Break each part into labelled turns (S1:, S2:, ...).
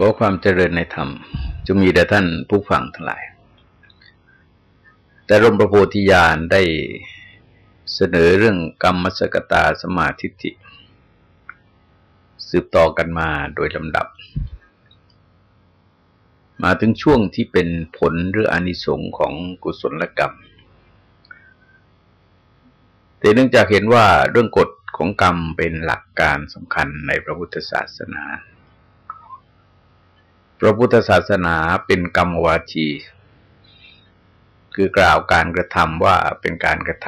S1: ขอความเจริญในธรรมจะมีแด่ท่านผู้ฟังทั้งหลาย แต่รมประโพธิญาณได้เสนอเรื่องกรรมสกตาสมาธิิสืบต่อกันมาโดยลำดับ มาถึงช่วงที่เป็นผลหรืออนิสงค์ของกุศลกรรม แต่เนื่องจากเห็นว่าเรื่องกฎของกรรมเป็นหลักการสำคัญในพระพุทธศาสนา พระพุทธศาสนาเป็นกรรมวาจี คือกล่าวการกระทำว่าเป็นการกระท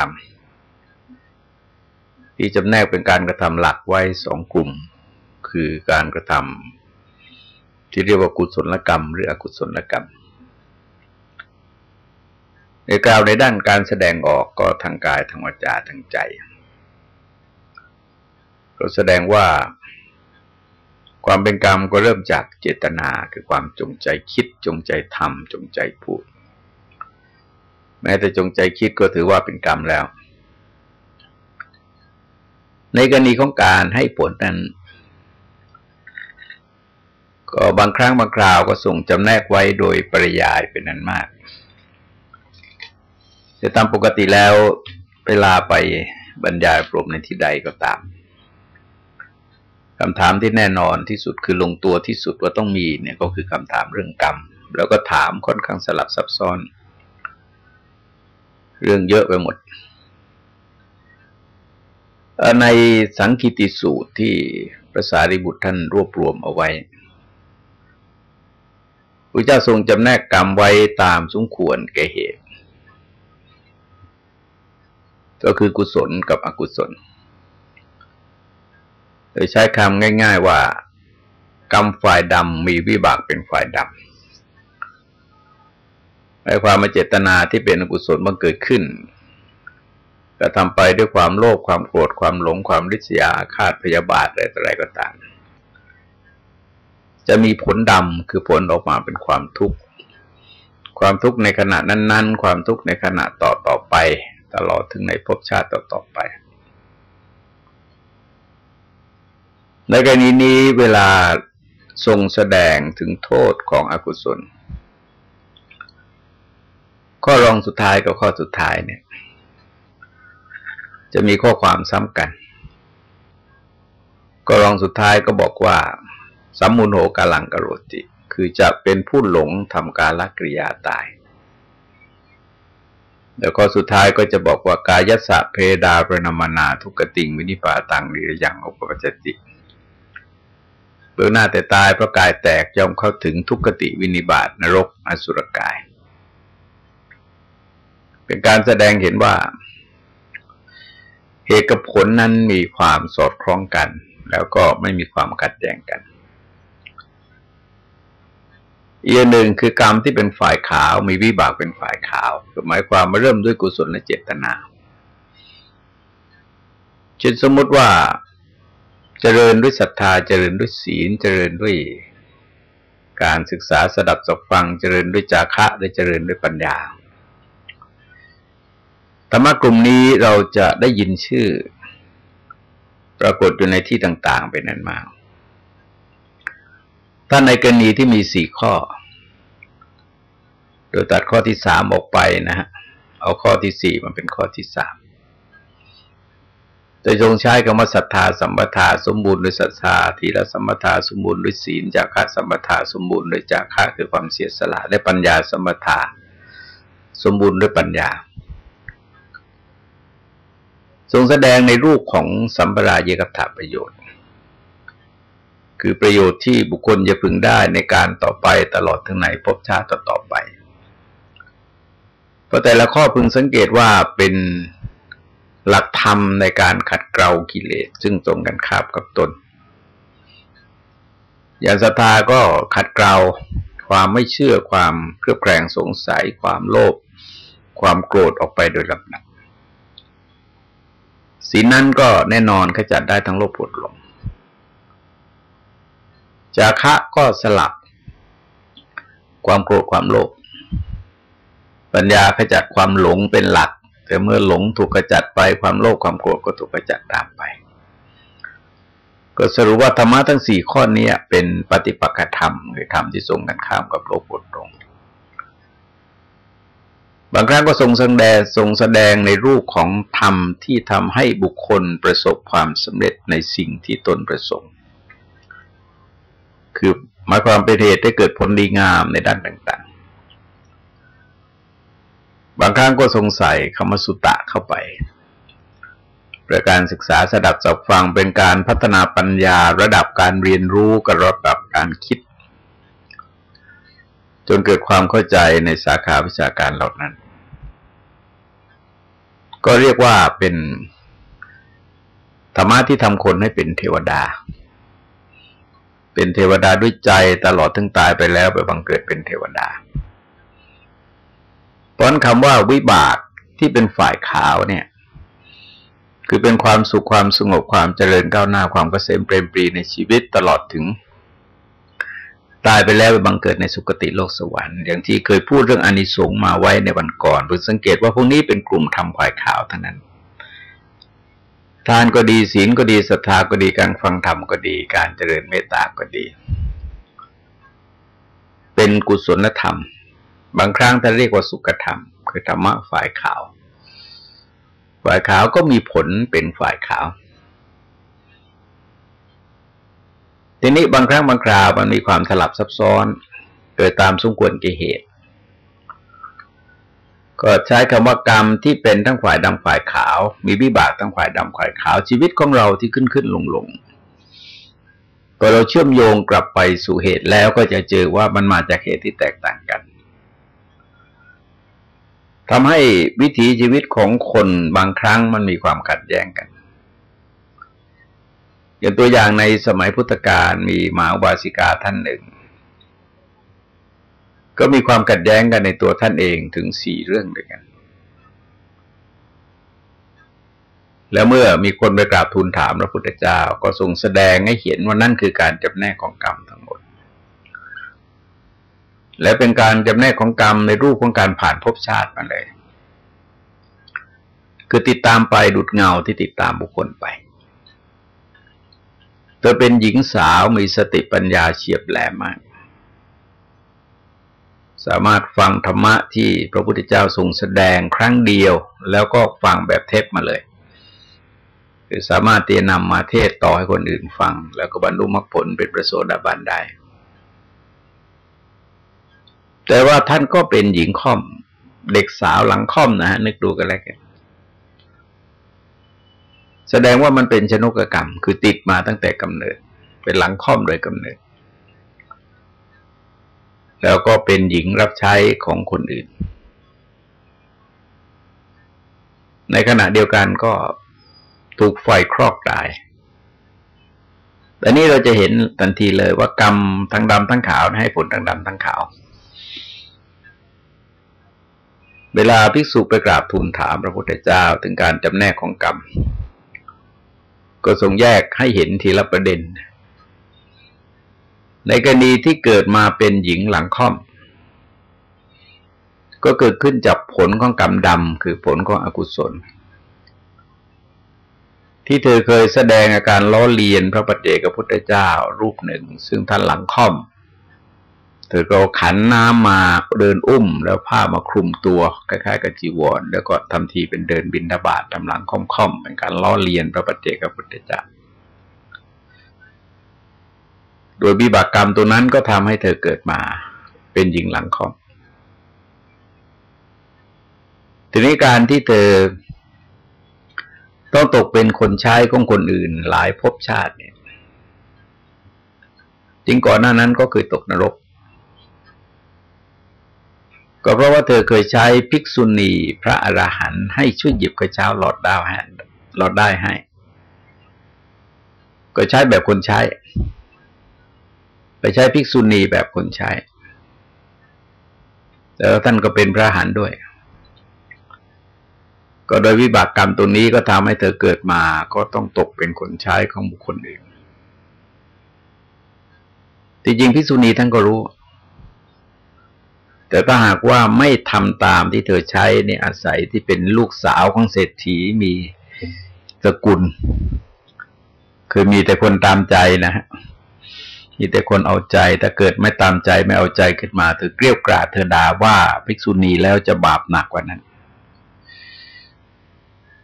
S1: ำที่จำแนกเป็นการกระทำหลักไว้สองกลุ่ม คือการกระทำที่เรียกว่ากุศลกรรม หรืออกุศลกรรมในกล่าวในด้านการแสดงออกก็ทางกายทางวาจาทางใจเราแสดงว่า ความเป็นกรรมก็เริ่มจากเจตนาคือความจงใจคิดจงใจทำจงใจพูด แม้แต่จงใจคิดก็ถือว่าเป็นกรรมแล้ว ในกรณีของการให้ผลนั้น ก็บางครั้งบางคราวก็ส่งจำแนกไว้โดยปริยายเป็นนั้นมากแต่ตามปกติแล้วเวลาไปบรรยายปรมในที่ใดก็ตาม คำถามที่แน่นอนที่สุดคือลงตัวที่สุดว่าต้องมีเนี่ยก็คือคำถามเรื่องกรรม แล้วก็ถามค่อนข้างสลับซับซ้อน เรื่องเยอะไปหมด ในสังคิติสูตรที่พระสารีบุตรท่านรวบรวมเอาไว้พระเจ้าทรงจำแนกกรรมไว้ตามสมควรแก่เหตุ ก็คือกุศลกับอกุศล ยใช้คำง่าย ๆว่ากรรมฝ่ายดำมีวิบากเป็นฝ่ายดำในความมาเจตนาที่เป็นอกุศลมันเกิดขึ้นก็ทำไปด้วยความโลภความโกรธความหลงความริษยาคาดพยาบาทอะไรต่ออะไรก็ตามจะมีผลดำคือผลออกมาเป็นความทุกข์ ความทุกข์ในขณะนั้น ๆ ความทุกข์ในขณะต่อต่อไป ตลอดถึงในภพชาติต่อต่อไป ในกรณีนี้เวลาทรงแสดงถึงโทษของอกุศล ข้อรองสุดท้ายกับข้อสุดท้ายเนี่ย จะมีข้อความซ้ำกัน ก็รองสุดท้ายก็บอกว่าสัมมุนโหกาลังกโรติ คือจะเป็นผู้หลงทำการละกริยาตาย แล้วก็สุดท้ายก็จะบอกว่ากายสะเพดาประนามนาทุกติงวินิปาตังนิรยังอุปปัจจิ เบื้องหน้าแต่ตายเพราะกายแตกย่อมเข้าถึงทุกขติวินิบาตนรกอสุรกาย เป็นการแสดงเห็นว่า เหตุกับผลนั้นมีความสอดคล้องกัน แล้วก็ไม่มีความขัดแย้งกันอีกหนึ่งคือกรรมที่เป็นฝ่ายขาวมีวิบากเป็นฝ่ายขาวหมายความมาเริ่มด้วยกุศลและเจตนาเช่นสมมติว่า เจริญด้วยศรัทธาเจริญด้วยศีล เจริญด้วยการศึกษาสดับสับฟัง เจริญด้วยจาคะได้เจริญด้วยปัญญาธรรมะกลุ่มนี้เราจะได้ยินชื่อ ปรากฏอยู่ในที่ต่าง ๆ เป็นนั้นมากถ้าในกรณีที่มีสี่ข้อ โดยตัดข้อที่สามออกไปนะฮะเอาข้อที่สี่มันเป็นข้อที่สาม แต่ทรงใช้คำว่าศรัทธาสัมปทาสมบูรณ์ด้วยศรัทธาทีละสัมปทาสมบูรณ์ด้วยศีลจาคะสัมปทาสมบูรณ์ด้วยจาคะคือความเสียสละและปัญญาสัมปทาสมบูรณ์ด้วยปัญญา ทรงแสดงในรูปของสัมปราเยกัตถประโยชน์ คือประโยชน์ที่บุคคลจะพึงได้ในการต่อไปตลอดถึงไหนพบชาติต่อไป เพราะแต่ละข้อพึงสังเกตว่าเป็น หลักธรรมในการขัดเกลากิเลส ซึ่งตรงกันข้ามกับตน อย่างศรัทธาก็ขัดเกลาความไม่เชื่อความเครือบแคลงสงสัย ความโลภความโกรธออกไปโดยลำดับสีนั้นก็แน่นอนขจัดได้ทั้งโลภโกรธหลงจาคะก็สลับ ความโกรธความโลภปัญญาขจัดความหลงเป็นหลัก แต่เมื่อหลงถูกกระจัดไปความโลภความโกรธก็ถูกกระจัดตามไป ก็สรุปว่าธรรมะทั้งสี่ข้อนี้เป็นปฏิปักษธรรมคือธรรมที่ทรงกันข้ามกับโลกบทตรงบางครั้งก็ทรงแสดงทรงแสดงในรูปของธรรมที่ทำให้บุคคลประสบความสำเร็จในสิ่งที่ตนประสงค์คือหมายความเป็นเหตุให้เกิดผลดีงามในด้านต่าง บางครั้งก็สงสัยคำสุตะเข้าไปประการศึกษาสดับสับฟังเป็นการพัฒนาปัญญาระดับการเรียนรู้กับระดับการคิด จนเกิดความเข้าใจในสาขาวิชาการเหล่านั้น ก็เรียกว่าเป็นธรรมะที่ทำคนให้เป็นเทวดา เป็นเทวดาด้วยใจตลอดถึงตายไปแล้วไปบังเกิดเป็นเทวดา เพราะคำว่าวิบากที่เป็นฝ่ายขาวเนี่ย คือเป็นความสุขความสงบความเจริญก้าวหน้าความเกษมเปรมปรีในชีวิตตลอดถึง ตายไปแล้วไปบังเกิดในสุคติโลกสวรรค์ อย่างที่เคยพูดเรื่องอนิสงส์มาไว้ในวันก่อนเพื่อสังเกตว่าพวกนี้เป็นกลุ่มทำควายขาวทั้งนั้น ทานก็ดีศีลก็ดีศรัทธาก็ดีการฟังธรรมก็ดี การเจริญเมตตาก็ดี เป็นกุศลธรรม บางครั้งท่านเรียกว่าสุขธรรม คือธรรมะฝ่ายขาว ฝ่ายขาวก็มีผลเป็นฝ่ายขาว ทีนี้บางครั้งบางคราวมันมีความสลับซับซ้อนเกิดตามสมควรเกิเหตุ ก็ใช้คำว่ากรรมที่เป็นทั้งฝ่ายดำฝ่ายขาว มีวิบากทั้งฝ่ายดำฝ่ายขาว ชีวิตของเราที่ขึ้นขึ้นลงลงพอเราเชื่อมโยงกลับไปสู่เหตุแล้วก็จะเจอว่ามันมาจากเหตุที่แตกต่างกัน ทำให้วิถีชีวิตของคนบางครั้งมันมีความขัดแย้งกันอย่างตัวอย่างในสมัยพุทธกาลมีมหาบาสิกาท่านหนึ่ง ก็มีความขัดแย้งกันในตัวท่านเองถึงสี่เรื่องด้วยกัน แล้วเมื่อมีคนไปกราบทูลถามพระพุทธเจ้าก็ทรงแสดงให้เห็นว่านั่นคือการจำแนกของกรรมทั้งหมด และเป็นการจำแนกของกรรมในรูปของการผ่านภพชาติมาเลย คือติดตามไปดุดเงาที่ติดตามบุคคลไปเธอเป็นหญิงสาวมีสติปัญญาเฉียบแหลมมาก สามารถฟังธรรมะที่พระพุทธเจ้าทรงแสดงครั้งเดียว แล้วก็ฟังแบบเทปมาเลย คือสามารถเตียนำมาเทศต่อให้คนอื่นฟัง แล้วก็บรรลุมรรคผลเป็นประโสดาบันได้ แต่ว่าท่านก็เป็นหญิงค่อม เด็กสาวหลังค่อมนะฮะนึกดูกันแล้วกันแสดงว่ามันเป็นชนกกรรม คือติดมาตั้งแต่กำเนิด เป็นหลังค่อมโดยกำเนิด แล้วก็เป็นหญิงรับใช้ของคนอื่น ในขณะเดียวกันก็ถูกไฟครอกตายแต่นี้เราจะเห็นทันทีเลยว่ากรรมทั้งดำทั้งขาวให้ผลทั้งดำทั้งขาว เวลาภิกษุไปกราบทูลถามพระพุทธเจ้าถึงการจำแนกของกรรม ก็ทรงแยกให้เห็นทีละประเด็น ในกรณีที่เกิดมาเป็นหญิงหลังค่อม ก็เกิดขึ้นจากผลของกรรมดำคือผลของอกุศล ที่เธอเคยแสดงอาการล้อเลียนพระปฏิเจกพุทธเจ้ารูปหนึ่ง ซึ่งท่านหลังค่อม เธอก็ขันน้ำมาเดินอุ้ม แล้วผ้ามาคลุมตัวคล้ายๆกับจีวร แล้วก็ทำทีเป็นเดินบินทบาททำหลังค่อมๆเป็นการล้อเลียนพระปัจเจกพุทธเจ้าโดยบิบากกรรมตัวนั้นก็ทำให้เธอเกิดมาเป็นหญิงหลังค่อม ทีนี้การที่เธอ ต้องตกเป็นคนใช้ของคนอื่นหลายภพชาติเนี่ยจริงก่อนหน้านั้นก็เคยตกนรก ก็เพราะว่าเธอเคยใช้ภิกษุณีพระอราหันต์ให้ช่วยหยิบกระเช้าหลอดดาวให้หลอดได้ให้ ก็ใช้แบบคนใช้ ไปใช้ภิกษุณีแบบคนใช้ แล้วท่านก็เป็นพระหันด้วย ก็โดยวิบากกรรมตัวนี้ก็ทำให้เธอเกิดมาก็ต้องตกเป็นคนใช้ของบุคคลอื่นที่จริงภิกษุณีท่านก็รู้ แต่ถ้าหากว่าไม่ทำตามที่เธอใช้เนี่ยอาศัยที่เป็นลูกสาวของเศรษฐีมีสกุล คือมีแต่คนตามใจนะฮะมีแต่คนเอาใจแต่เกิดไม่ตามใจไม่เอาใจขึ้นมาเธอเกลียวกราดเธอด่าว่าภิกษุณีแล้วจะบาปหนักกว่านั้น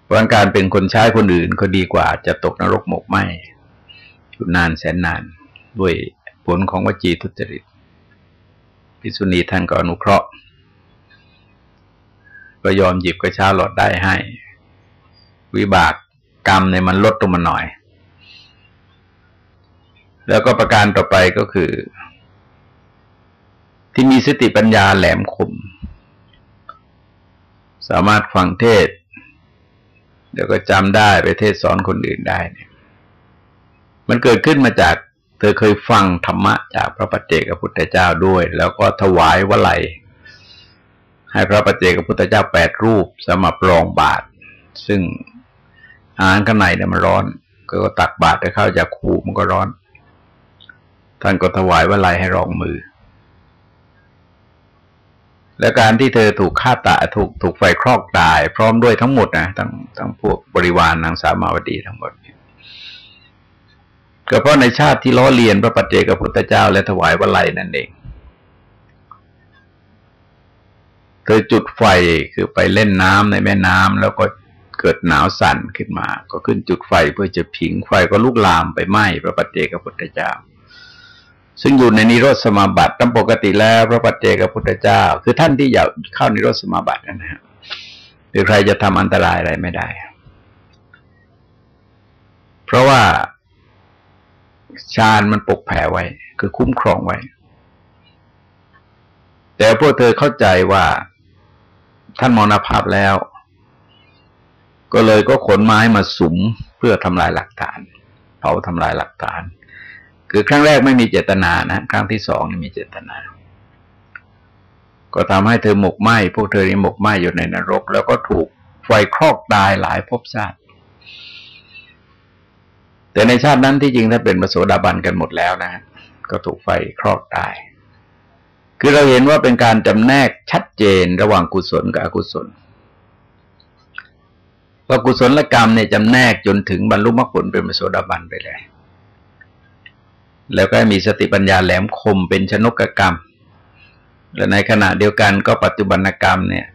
S1: เพราะการเป็นคนใช้คนอื่นก็ดีกว่าจะตกนรกหมกไหมอยู่นานแสนนาน ด้วยผลของวจีทุจริต ภิกษุณีท่านก็อนุเคราะห์ ก็ยอมหยิบกระเช้าหลอดได้ให้ วิบากกรรมในมันลดลงมาหน่อย แล้วก็ประการต่อไปก็คือ ที่มีสติปัญญาแหลมคมสามารถฟังเทศ เดี๋ยวก็จำได้ไปเทศสอนคนอื่นได้เนี่ยมันเกิดขึ้นมาจาก ธอเคยฟังธรรมะจากพระปัจเจกพุทธเจ้าด้วย แล้วก็ถวายวะไหลให้พระปัจเจกพุทธเจ้าแปดรูปสมาปรองบาท ซึ่งอาหารข้างในเนี่ยมันร้อน ก็ตักบาตรไปเข้าจากคูมันก็ร้อน ท่านก็ถวายวลัยให้รองมือ และการที่เธอถูกฆ่าตาถูกถูกไฟคลอกตาย พร้อมด้วยทั้งหมดนะทั้งทั้งพวกบริวารนางสามาวดีทั้งหมด ก็เพราะในชาติที่ล้อเลียนพระปัจเจกพุทธเจ้า และถวายวลัยนั่นเองเธอจุดไฟคือไปเล่นน้ำในแม่น้ำแล้วก็เกิดหนาวสั่นขึ้นมา ก็ขึ้นจุดไฟเพื่อจะผิงไฟก็ลุกลามไปไหม้พระปัจเจกพุทธเจ้า ซึ่งอยู่ในนิโรธสมาบัติตามปกติแล้วพระปัจเจกพุทธเจ้า คือท่านที่อยากเข้านิโรธสมาบัตินะฮะหรือใครจะทำอันตรายอะไรไม่ได้ เพราะว่า ฌานมันปกแผ่ไว้ คือคุ้มครองไว้ แต่พวกเธอเข้าใจว่า ท่านมรณภาพแล้ว ก็เลยก็ขนไม้มาสุมเพื่อทำลายหลักฐาน เผาทำลายหลักฐาน คือครั้งแรกไม่มีเจตนานะ ครั้งที่สองมีเจตนาก็ทำให้เธอหมกไหมพวกเธอนี่หมกไหมอยู่ในนรก แล้วก็ถูกไฟคลอกตายหลายภพชาติ แต่ในชาตินั้นที่จริงถ้าเป็นมโสดาบันกันหมดแล้วนะ ก็ถูกไฟคลอกตาย คือเราเห็นว่าเป็นการจำแนกชัดเจนระหว่างกุศลกับอกุศลว่ากุศลกรรมเนี่ยจำแนกจนถึงบรรลุมรรคผลเป็นมโสดาบันไปเลย แล้วก็มีสติปัญญาแหลมคมเป็นชนกกรรม และในขณะเดียวกันก็ปัจจุบันกรรมเนี่ย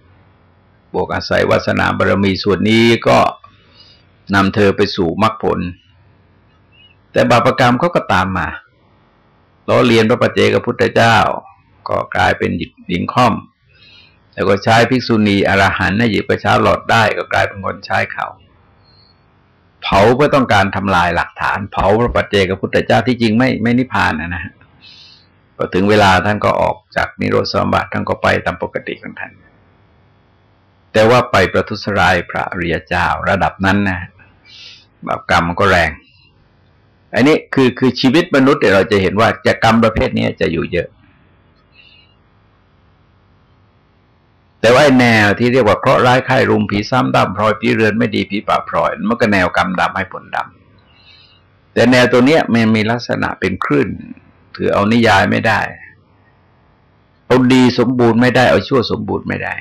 S1: บวกอาศัยวาสนาบารมีส่วนนี้ก็นำเธอไปสู่มรรคผล แต่บาปรกรรมเขาก็ตามมาล้อเลียนพระปเจกับพุทธเจ้า ก็กลายเป็นหญิงค่อม แล้วก็ใช้ภิกษุณีอรหันต์ให้หยิบประชาหลอดได้ก็กลายเป็นคนใช้เขา เผาเพื่อต้องการทำลายหลักฐาน เผาพระปัจเจกพุทธเจ้าที่จริงไม่ไม่นิพพานนะนะพอถึงเวลาท่านก็ออกจากนิโรธสมบัติท่านก็ไปตามปกติของท่านแต่ว่าไปประทุษร้ายพระเรียเจ้าระดับนั้นนะบาปกรรมมันก็แรง อันนี้คือคือชีวิตมนุษย์เราจะเห็นว่าจะกรรมประเภทนี้จะอยู่เยอะ แต่ว่าแนวที่เรียกว่าเคราะห์ร้ายไข้รุมผีซ้ำดำพลอยผีเรือนไม่ดีผีป่าพลอยมันก็แนวกรรมดำให้ผลดำแต่แนวตัวเนี้ยมันมีลักษณะเป็นคลื่นถือเอานิยายไม่ได้เอาดีสมบูรณ์ไม่ได้เอาชั่วสมบูรณ์ไม่ได้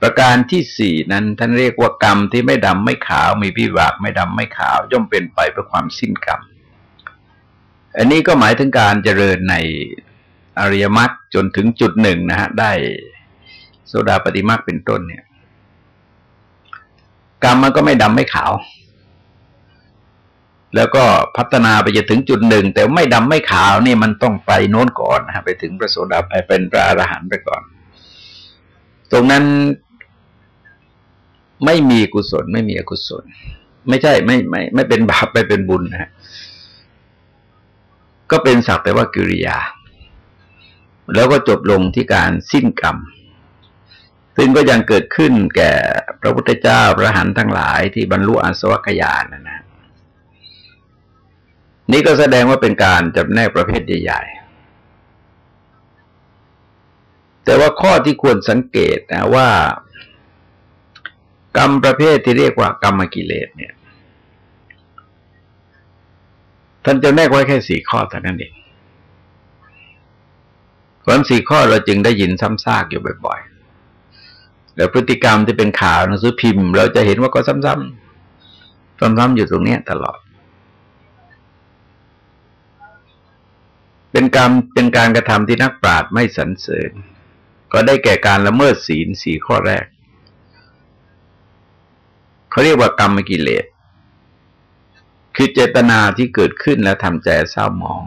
S1: ประการที่สี่นั้นท่านเรียกว่ากรรมที่ไม่ดำไม่ขาวมีพิบากไม่ดำไม่ขาว ย่อมเป็นไปเพื่อความสิ้นกรรม อันนี้ก็หมายถึงการเจริญในอริยมรรคจนถึงจุดหนึ่งนะฮะได้โซดาปฏิมรรคเป็นต้นเนี่ยกรรมมันก็ไม่ดำไม่ขาว แล้วก็พัฒนาไปจะถึงจุดหนึ่งแต่ไม่ดำไม่ขาวนี่มันต้องไปโน้นก่อนนะฮะไปถึงพระโสดาไปเป็นพระอรหันต์ไปก่อนตรงนั้น ไม่มีกุศล ไม่มีอกุศล ไม่ใช่ไม่ไม่ ไม่เป็นบาปไม่เป็นบุญนะฮะก็เป็นสักแต่ว่ากิริยา แล้วก็จบลงที่การสิ้นกรรม ซึ่งก็ยังเกิดขึ้นแก่พระพุทธเจ้าพระหันทั้งหลายที่บรรลุอาสวัคยานนะนะนี่ก็แสดงว่าเป็นการจำแนกประเภทใหญ่ๆแต่ว่าข้อที่ควรสังเกตนะว่า กรรมประเภทที่เรียกว่ากรรมกิเลสเนี่ย ท่านจะแนกไว้แค่สี่ข้อเท่านั้นเองเพราะสี่ข้อเราจึงได้ยินซ้ำซากอยู่บ่อยๆแล้วพฤติกรรมที่เป็นข่าวหนังสือพิมพ์ เราจะเห็นว่าก็ซ้ำๆซ้ำๆอยู่ตรงเนี้ยตลอด เป็นกรรมเป็นการกระทำที่นักปราชญ์ไม่สรรเสริญ ก็ได้แก่การละเมิดศีลสี่ข้อแรก เขาเรียกว่ากรรมกิเลส คือเจตนาที่เกิดขึ้นแล้วทำใจเศร้าหมอง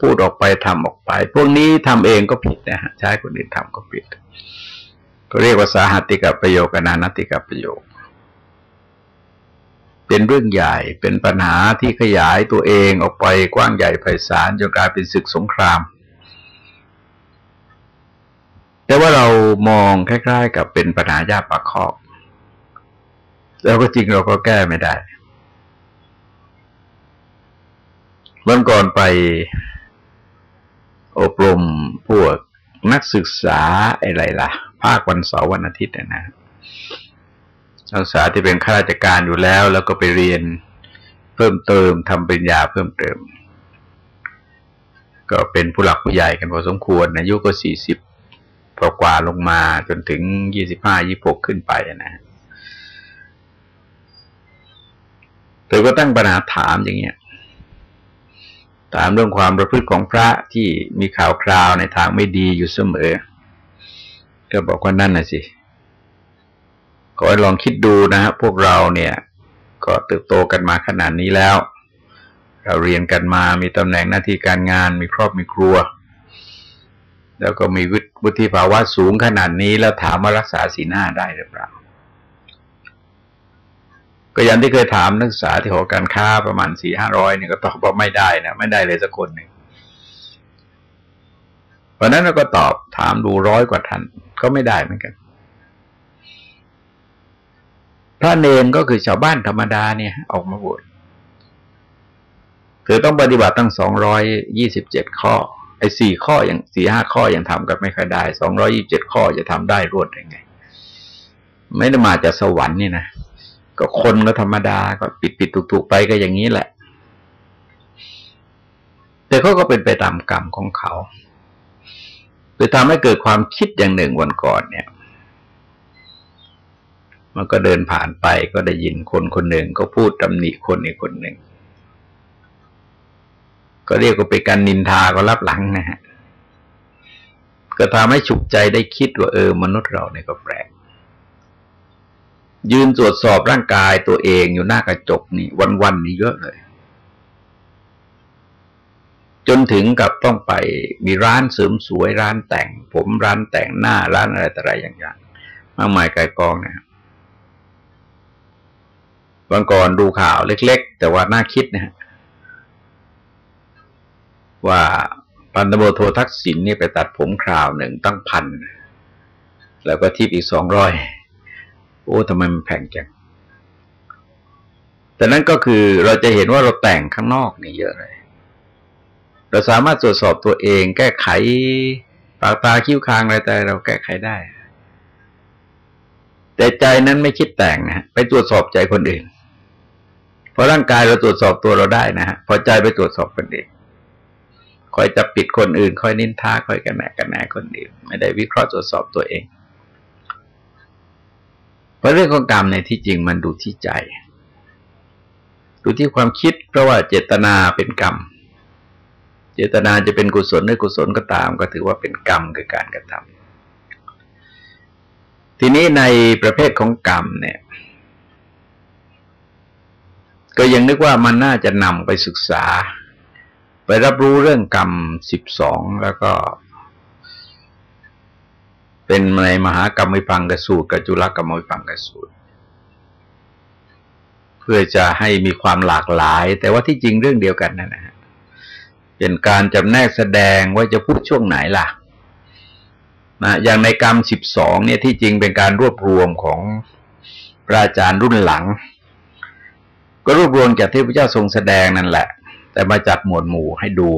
S1: พูดออกไปทำออกไป พวกนี้ทำเองก็ผิดนะฮะใช้คนอื่นทำก็ผิดก็เรียกว่าสาหัติกับประโยคนานัติกับประโยค เป็นเรื่องใหญ่เป็นปัญหาที่ขยายตัวเองออกไปกว้างใหญ่ไพศาลจนกลายเป็นศึกสงคราม แต่ว่าเรามองคล้าย ๆ กับเป็นปัญหายาปากคอก แล้วก็จริงเราก็แก้ไม่ได้เมื่อก่อนไปอบรมพวกนักศึกษาอะไรล่ะ ภาควันเสาร์วันอาทิตย์นะนักศึกษาที่เป็นข้าราชการอยู่แล้ว แล้วก็ไปเรียนเพิ่มเติมทำปริญญาเพิ่มเติม ก็เป็นผู้หลักผู้ใหญ่กันพอสมควรอายุก็สี่สิบกว่าลงมาจนถึงยี่สิบห้ายี่หกขึ้นไปนะ เธอก็ตั้งปัญหาถามอย่างเงี้ย ถามเรื่องความประพฤติของพระที่มีข่าวคราวในทางไม่ดีอยู่เสมอ ก็บอกว่านั่นน่ะสิขอให้ลองคิดดูนะฮะพวกเราเนี่ย ก็เติบโตกันมาขนาดนี้แล้ว เราเรียนกันมามีตำแหน่งหน้าที่การงานมีครอบมีครัว แล้วก็มีวุฒิภาวะสูงขนาดนี้แล้วถามว่ารักษาสีหน้าได้หรือเปล่า ก็อย่างที่เคยถามนักศึกษาที่หอการค้าประมาณสี่ห้าร้อยเนี่ยก็ตอบว่าไม่ได้นะไม่ได้เลยสักคนหนึ่งวันนั้นเราก็ตอบถามดูร้อยกว่าท่านก็ไม่ได้เหมือนกัน พระเนนก็คือชาวบ้านธรรมดาเนี่ยออกมาบวชคือต้องปฏิบัติตั้งสองร้อยยี่สิบเจ็ดข้อ ไอ้สี่ข้ออย่างสี่ห้าข้อยังทำกันไม่ค่อยได้สองร้อยี่บเจ็ดข้อจะทำได้รวดยังไง ไม่ได้มาจากสวรรค์นี่นะ ก็คนก็ธรรมดาก็ปิดปิดถูกถูกไปก็อย่างนี้แหละ แต่เขาก็เป็นไปตามกรรมของเขาโดยทำให้เกิดความคิดอย่างหนึ่งวันก่อนเนี่ย มันก็เดินผ่านไปก็ได้ยินคนคนหนึ่งก็พูดตำหนิคนอีกคนหนึ่งก็เรียกว่าเป็นการนินทาก็รับหลังนะฮะก็ทำให้ฉุกใจได้คิดว่าเออ มนุษย์เราเนี่ยก็แปลก ยืนตรวจสอบร่างกายตัวเองอยู่หน้ากระจกนี่ วันๆนี่เยอะเลย จนถึงกับต้องไปมีร้านเสริมสวยร้านแต่ง ผมร้านแต่งหน้าร้านอะไรต่อะไรอย่างๆมากมายกายกองนะครับางก่อนดูข่าวเล็ก ๆ แต่ว่าน่าคิดนะฮะว่าพันตำรวจโททักษิณนี่ไปตัดผมคราวหนึ่งตั้งพัน แล้วก็ทิปอีกสองร้อย โอ้ทำไมมันแพงจังแต่นั้นก็คือเราจะเห็นว่าเราแต่งข้างนอกนี่เยอะเลย เราสามารถตรวจสอบตัวเอง แก้ไขปากตาคิ้วคางอะไรแต่เราแก้ไขได้ แต่ใจนั้นไม่คิดแต่งนะไปตรวจสอบใจคนอื่นเพอร่างกายเราตรวจสอบตัวเราได้นะฮะพอใจไปตรวจสอบคนอื่นคอยจะปิดคนอื่นคอยนินทาคอยกันแหนกันแหนคนอื่นไม่ได้วิเคราะห์ตรวจสอบตัวเอง เพราะเรื่องของกรรมในที่จริงมันดูที่ใจ ดูที่ความคิดเพราะว่าเจตนาเป็นกรรม เจตนาจะเป็นกุศลหรือกุศลก็ตาม ก็ถือว่าเป็นกรรมคือการกระทำทีนี้ในประเภทของกรรมเนี่ย ก็ยังนึกว่ามันน่าจะนำไปศึกษา ไปรับรู้เรื่องกรรมสิบสองแล้วก็ เป็นในมหากรรมวิพังกสูตรกับจุลกรรมวิพังกสูตร เพื่อจะให้มีความหลากหลาย แต่ว่าที่จริงเรื่องเดียวกันนั่นนะฮะเป็นการจำแนกแสดงว่าจะพูดช่วงไหนล่ะนะอย่างในกรรมสิบสองเนี่ยที่จริงเป็นการรวบรวมของพระอาจารย์รุ่นหลัง ก็รวบรวมจากที่พระเจ้าทรงแสดงนั่นแหละ แต่มาจัดหมวดหมู่ให้ดู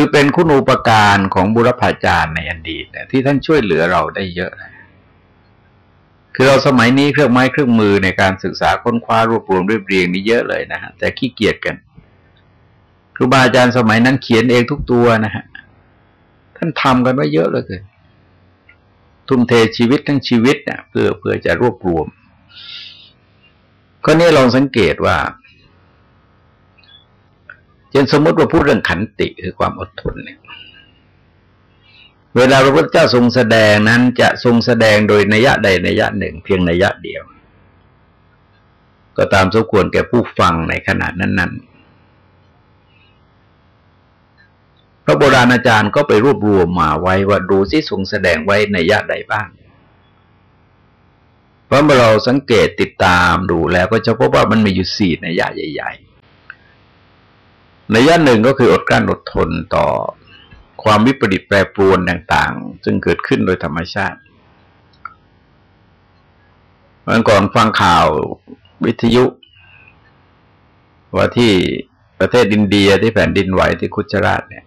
S1: คือเป็นคุณูปการของบุรพาจารย์ในอดีตที่ท่านช่วยเหลือเราได้เยอะคือเราสมัยนี้เครื่องไม้เครื่องมือในการศึกษาค้นคว้ารวบรวมเรียบเรียงนี่เยอะเลยนะฮะแต่ขี้เกียจกันครูบาอาจารย์สมัยนั้นเขียนเองทุกตัวนะฮะท่านทำกันไว้เยอะเลยทุ่มเทชีวิตทั้งชีวิตเนี่ยเพื่อเพื่อจะรวบรวม ก็นี่ลองสังเกตว่า ช่นสมมติว่าพูดเรื่องขันติคือความอดทนเนี่ยเวลาพระพุทธเจ้าทรงแสดงนั้นจะทรงแสดงโดยนัยยะใดนัยยะหนึ่ง เพียงนัยยะเดียว ก็ตามสมควรแก่ผู้ฟังในขณะนั้น ๆ พระโบราณอาจารย์ก็ไปรวบรวมมาไว้ว่าดูซิทรงแสดงไว้ในยะใดบ้าง เพราะเมื่อเราสังเกตติดตามดูแล้วก็จะพบว่ามันมีอยู่สี่ในยะใหญ่ ในย่านหนึ่งก็คืออดกลั้นอดทนต่อความวิปริตแปรปรวนต่างๆ ซึ่งเกิดขึ้นโดยธรรมชาติเมื่อก่อนฟังข่าววิทยุ ว่าที่ประเทศอินเดียที่แผ่นดินไหวที่คุชราชเนี่ย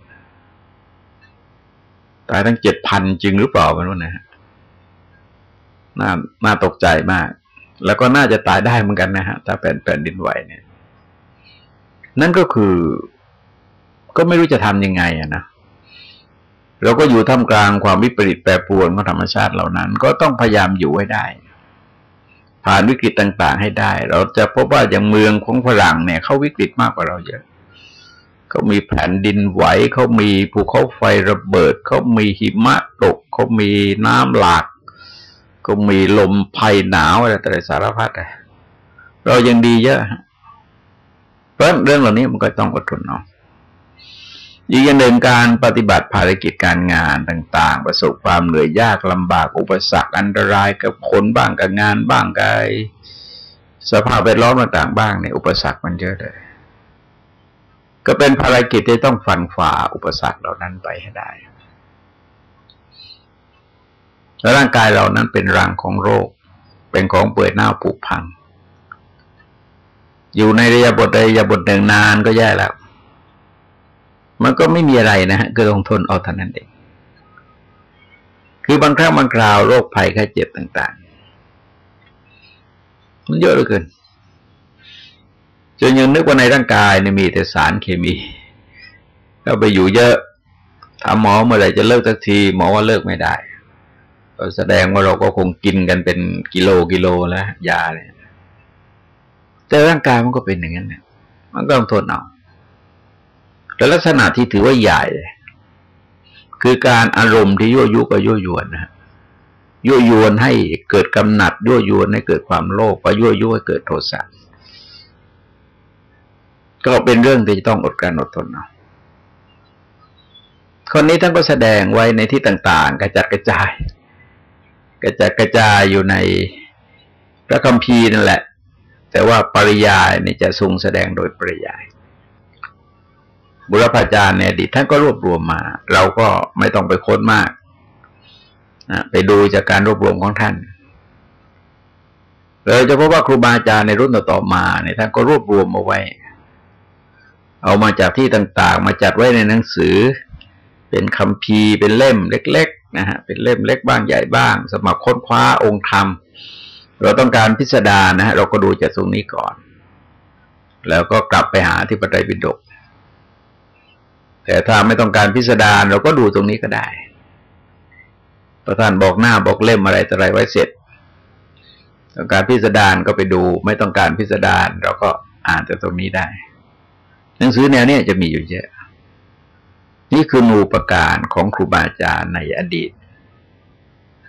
S1: ตายทั้งเจ็ดพันจริงหรือเปล่าไม่รู้นะฮะน่าน่าตกใจมาก แล้วก็น่าจะตายได้เหมือนกันนะฮะถ้าแผ่นแผ่นดินไหวเนี่ย นั่นก็คือ ก็ไม่รู้จะทำยังไงอะนะเราก็อยู่ท่ามกลางความวิปริตแปรปรวนของธรรมชาติเหล่านั้น ก็ต้องพยายามอยู่ให้ได้ ผ่านวิกฤตต่าง ๆ ให้ได้ เราจะพบว่าอย่างเมืองของฝรั่งเนี่ยเขาวิกฤตมากกว่าเราเยอะเขามีแผ่นดินไหวเขามีภูเขาไฟระเบิดเขามีหิมะตกเขามีน้ำหลากเขามีลมภัยหนาวอะไรแต่สารพัดเรายังดีเยอะ ราะเรื่องเหล่านี้มันก็ต้องอดทนเนาะอีกอย่างหนึ่งการปฏิบัติภารกิจการงานต่าง ๆ ประสบความเหนื่อยยากลำบากอุปสรรคอันตรายกับคนบ้างกับงานบ้างกับสภาพแวดล้อมต่างๆบ้างเนี่ยอุปสรรคมันเยอะเลย ก็เป็นภารกิจที่ต้องฟันฝ่าอุปสรรคเหล่านั้นไปให้ได้แล้วร่างกายเรานั้นเป็นรังของโรค เป็นของเปื่อยเน่าผุพัง อยู่ในระยะบทใดระยะบทหนึ่งนานก็แย่แล้ว มันก็ไม่มีอะไรนะฮะคือลงทนเอาเท่านั้นเองคือบางครั้งบางคราวโรคภัยไข้เจ็บต่างๆ มันเยอะเหลือเกินจนยังนึกว่าในร่างกายเนี่ยมีแต่สารเคมีก็ไปอยู่เยอะถามหมอเมื่อไหร่จะเลิกสักที หมอว่าเลิกไม่ได้ก็แสดงว่าเราก็คงกินกันเป็นกิโลกิโลแล้วยาเนี่ย แต่ร่างกายมันก็เป็นอย่างนั้นเนี่ยมันก็ต้องทนเอาแต่ลักษณะที่ถือว่าใหญ่ คือการอารมณ์ที่ยั่วยุก็ยั่วยวนนะยั่วยวนให้เกิดกำหนัดยั่วยวนให้เกิดความโลภก็ยั่วยุให้เกิดโทสะก็เป็นเรื่องที่จะต้องอดการอดทนเอาคนนี้ท่านก็แสดงไว้ในที่ต่าง ๆ กระจัดกระจาย กระจัดกระจายอยู่ในพระคัมภีร์นั่นแหละ แต่ว่าปริยายนี่จะทรงแสดงโดยปริยาย บุรพาจารย์ในอดีตท่านก็รวบรวมมา เราก็ไม่ต้องไปค้นมากนะไปดูจากการรวบรวมของท่านเราจะพบว่าครูบาอาจารย์ในรุ่นต่อมาเนี่ยท่านก็รวบรวมมาไว้ เอามาจากที่ต่าง ๆ มาจัดไว้ในหนังสือ เป็นคำพีเป็นเล่มเล็ก ๆ นะฮะเป็นเล่มเล็กบ้างใหญ่บ้างสมัครค้นคว้าองค์ธรรม เราต้องการพิสดารนะฮะเราก็ดูจากตรงนี้ก่อน แล้วก็กลับไปหาที่ปไตยปิฎกแต่ถ้าไม่ต้องการพิสดารเราก็ดูตรงนี้ก็ได้ ประธานบอกหน้าบอกเล่มอะไรต่ออะไรไว้เสร็จ ต้องการพิสดารก็ไปดู ไม่ต้องการพิสดารเราก็อ่านจากตรงนี้ได้ หนังสือแนวนี้จะมีอยู่เยอะ นี่คือนูปการของครูบาอาจารย์ในอดีต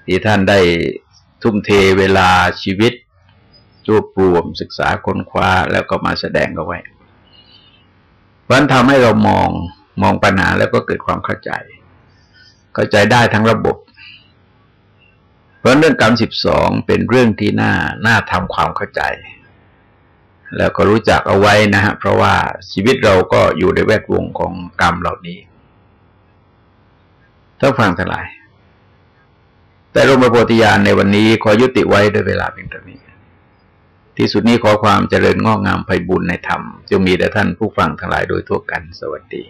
S1: ที่ท่านได้ ทุ่มเทเวลาชีวิตรวบรวมศึกษาค้นคว้าแล้วก็มาแสดงเอาไว้เพราะนั้นทำให้เรามองมองปัญหาแล้วก็เกิดความเข้าใจ เข้าใจได้ทั้งระบบ เพราะเรื่องกรรมสิบสองเป็นเรื่องที่น่าน่าทำความเข้าใจ แล้วก็รู้จักเอาไว้นะฮะเพราะว่าชีวิตเราก็อยู่ในแวดวงของกรรมเหล่านี้ต้องฟังทั้งหลาย แต่รมโพธิญาณในวันนี้ขอยุติไว้ด้วยเวลาเพียงเท่านี้ ที่สุดนี้ขอความเจริญงอกงามไพบุญในธรรมจงมีแด่ท่านผู้ฟังทั้งหลายโดยทั่วกัน สวัสดี